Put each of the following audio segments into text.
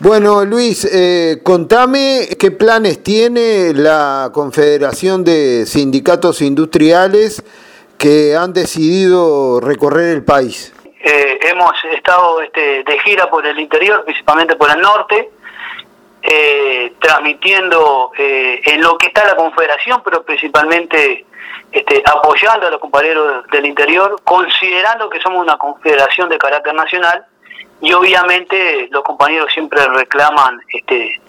Bueno, Luis, eh, contame qué planes tiene la Confederación de Sindicatos Industriales que han decidido recorrer el país. Eh, hemos estado este, de gira por el interior, principalmente por el norte, eh, transmitiendo en lo que está la Confederación, pero principalmente este, apoyando a los compañeros del interior, considerando que somos una confederación de carácter nacional y obviamente los compañeros siempre reclaman este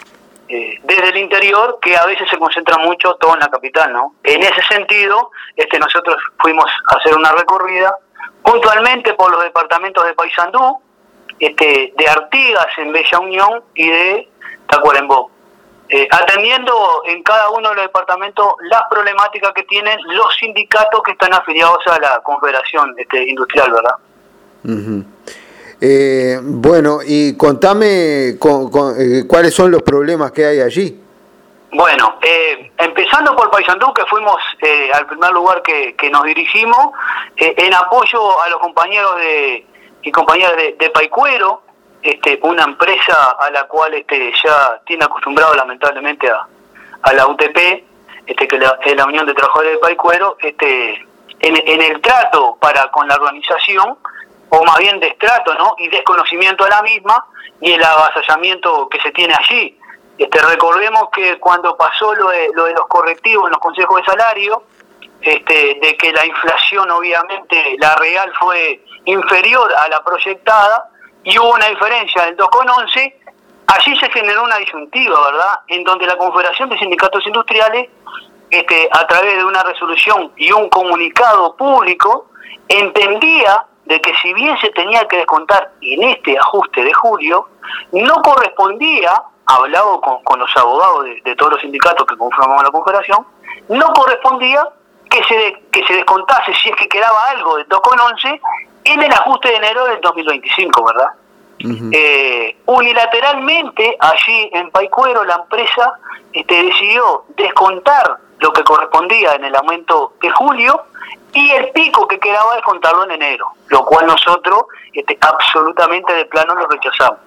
eh, desde el interior que a veces se concentra mucho todo en la capital, ¿no? En ese sentido, este nosotros fuimos a hacer una recorrida puntualmente por los departamentos de Paysandú, este, de Artigas en Bella Unión y de Tacuarembó. Eh, atendiendo en cada uno de los departamentos las problemáticas que tienen los sindicatos que están afiliados a la Confederación este, Industrial, ¿verdad? Eh, bueno, y contame eh, cuáles son los problemas que hay allí. Bueno, eh, empezando por Paysandú, que fuimos al primer lugar que, nos dirigimos, en apoyo a los compañeros de, y compañeras de, de Paicuero, este, una empresa a la cual este, ya tiene acostumbrado lamentablemente a, a la UTP, este, que es la Unión de Trabajadores de Paicuero, este, en, en el trato para con la organización, o más bien destrato ¿no? y desconocimiento a la misma y el avasallamiento que se tiene allí. Este, recordemos que cuando pasó lo de, lo de los correctivos en los consejos de salario, este, de que la inflación obviamente, la real fue inferior a la proyectada y hubo una diferencia del 2,11, allí se generó una disyuntiva, ¿verdad? En donde la Confederación de Sindicatos Industriales, este, a través de una resolución y un comunicado público, entendía de que si bien se tenía que descontar en este ajuste de julio, no correspondía, hablado con, con los abogados de, todos los sindicatos que conformaban la Confederación, no correspondía que se, que se descontase, si es que quedaba algo de 2,11, en el ajuste de enero del 2025, ¿verdad? Eh, unilateralmente, allí en Paicuero, la empresa este, decidió descontar lo que correspondía en el aumento de julio y el pico que quedaba de contarlo en enero, lo cual nosotros este, absolutamente de plano lo rechazamos.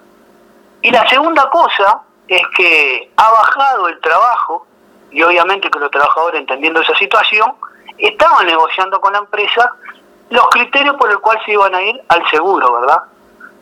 Y la segunda cosa es que ha bajado el trabajo, y obviamente que los trabajadores entendiendo esa situación, estaban negociando con la empresa los criterios por el cual se iban a ir al seguro, ¿verdad?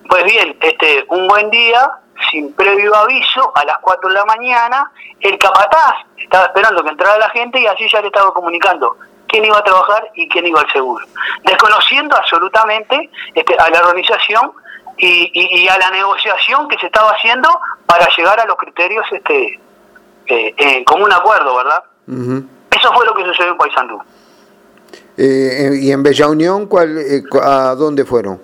Pues bien, este, un buen día, sin previo aviso, a las 4 de la mañana, el capataz estaba esperando que entrara la gente y así ya le estaba comunicando quién iba a trabajar y quién iba al seguro. Desconociendo absolutamente este, a la organización y, a la negociación que se estaba haciendo para llegar a los criterios este, eh, eh, como un acuerdo, ¿verdad? Eso fue lo que sucedió en Paysandú. Eh, ¿Y en Bella Unión cuál, a dónde fueron?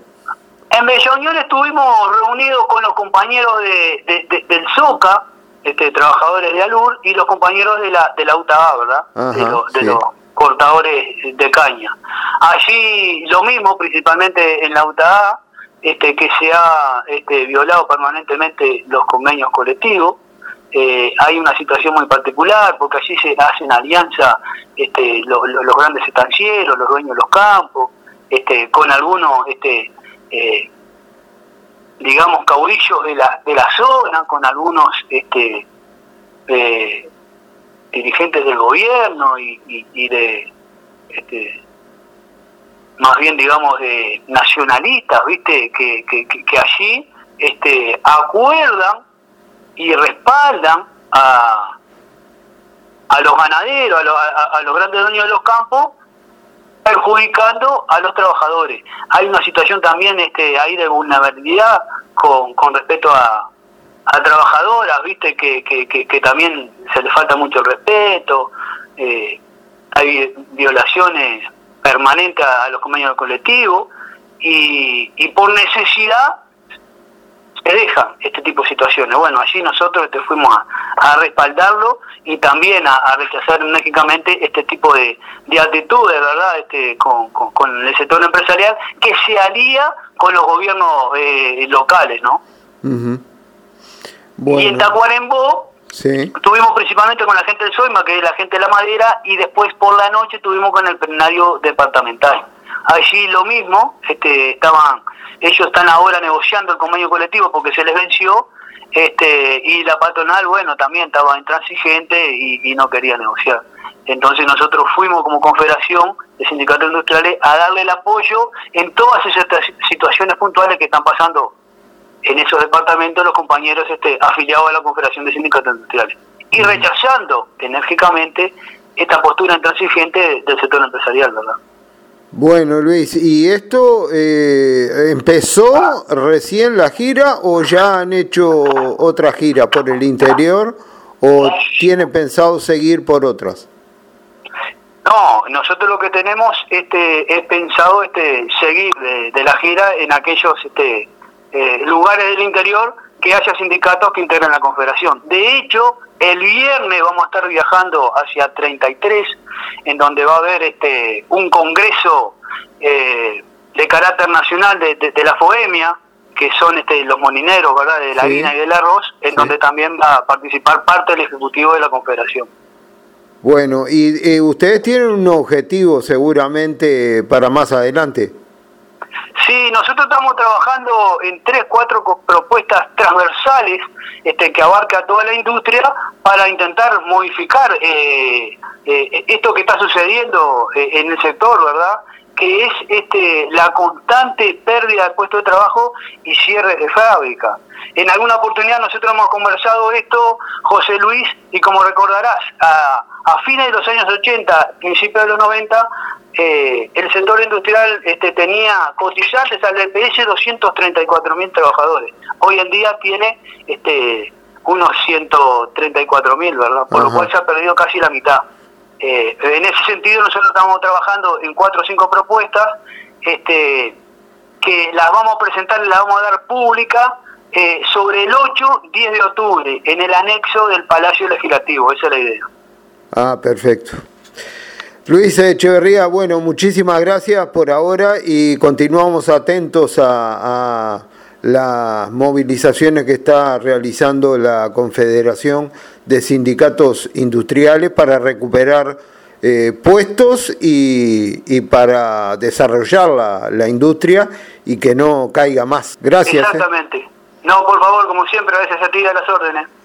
En Bella Unión estuvimos reunidos con los compañeros de, del SOCA, este, trabajadores de ALUR, y los compañeros de la, de la UTAA, ¿verdad? de, los cortadores de caña. Allí lo mismo, principalmente en la UTA, este, que se ha este, violado permanentemente los convenios colectivos. Eh, hay una situación muy particular porque allí se hacen alianza este, los, grandes estancieros, los dueños de los campos, este, con algunos, este, eh, digamos, caudillos de la, de la zona, con algunos este, eh, dirigentes del gobierno y, de este, más bien digamos de nacionalistas viste que, que, allí este acuerdan y respaldan a, a los ganaderos a, los grandes dueños de los campos perjudicando a los trabajadores. Hay una situación también este ahí de vulnerabilidad con, con respecto a, a trabajadoras, viste, que, que, también se les falta mucho respeto, eh, hay violaciones permanentes a los convenios colectivos y, y por necesidad se dejan este tipo de situaciones. Bueno, allí nosotros este, fuimos a, respaldarlo y también a, rechazar enérgicamente este tipo de, de actitudes, ¿verdad?, este, con, con, el sector empresarial que se alía con los gobiernos eh, locales, ¿no? Y en Tacuarembó sí. tuvimos principalmente con la gente del Soima, que es la gente de la madera, y después por la noche tuvimos con el plenario departamental. allí lo mismo, este, estaban, ellos están ahora negociando el convenio colectivo porque se les venció, este, y la patronal, bueno, también estaba intransigente y, y no quería negociar. Entonces nosotros fuimos como confederación de sindicatos industriales a darle el apoyo en todas esas situaciones puntuales que están pasando en esos departamentos los compañeros este, afiliados a la Confederación de Sindicatos Industriales y rechazando enérgicamente esta postura intransigente del sector empresarial, ¿verdad? Bueno, Luis, ¿y esto eh, empezó recién la gira o ya han hecho otra gira por el interior o tienen pensado seguir por otras? No, nosotros lo que tenemos este, es pensado este, seguir de, la gira en aquellos este, eh, lugares del interior que haya sindicatos que integren la confederación. De hecho, el viernes vamos a estar viajando hacia 33, en donde va a haber este, un congreso eh, de carácter nacional de, la FOEMIA, que son este, los monineros ¿verdad? de la harina y del arroz, en donde también va a participar parte del Ejecutivo de la Confederación. Bueno, y ustedes tienen un objetivo seguramente para más adelante. Sí, nosotros estamos trabajando en tres, cuatro propuestas transversales este, que abarca toda la industria para intentar modificar eh, eh, esto que está sucediendo eh, en el sector, ¿verdad? Que es este, la constante pérdida de puestos de trabajo y cierres de fábrica. En alguna oportunidad nosotros hemos conversado esto, José Luis, y como recordarás, a, a fines de los años 80, principios de los 90, eh, el sector industrial este, tenía cotizantes al EPS 234 mil trabajadores. Hoy en día tiene este, unos 134 mil, ¿verdad? Por lo cual se ha perdido casi la mitad. Eh, en ese sentido nosotros estamos trabajando en cuatro o cinco propuestas este, que las vamos a presentar y las vamos a dar pública eh, sobre el 8, 10 de octubre, en el anexo del Palacio Legislativo. Esa es la idea. Ah, perfecto. Luis Echeverría, bueno, muchísimas gracias por ahora y continuamos atentos a, las movilizaciones que está realizando la Confederación de Sindicatos Industriales para recuperar eh, puestos y, para desarrollar la, industria y que no caiga más. Gracias. ¿eh? Exactamente. No, por favor, como siempre, a veces a ti a las órdenes.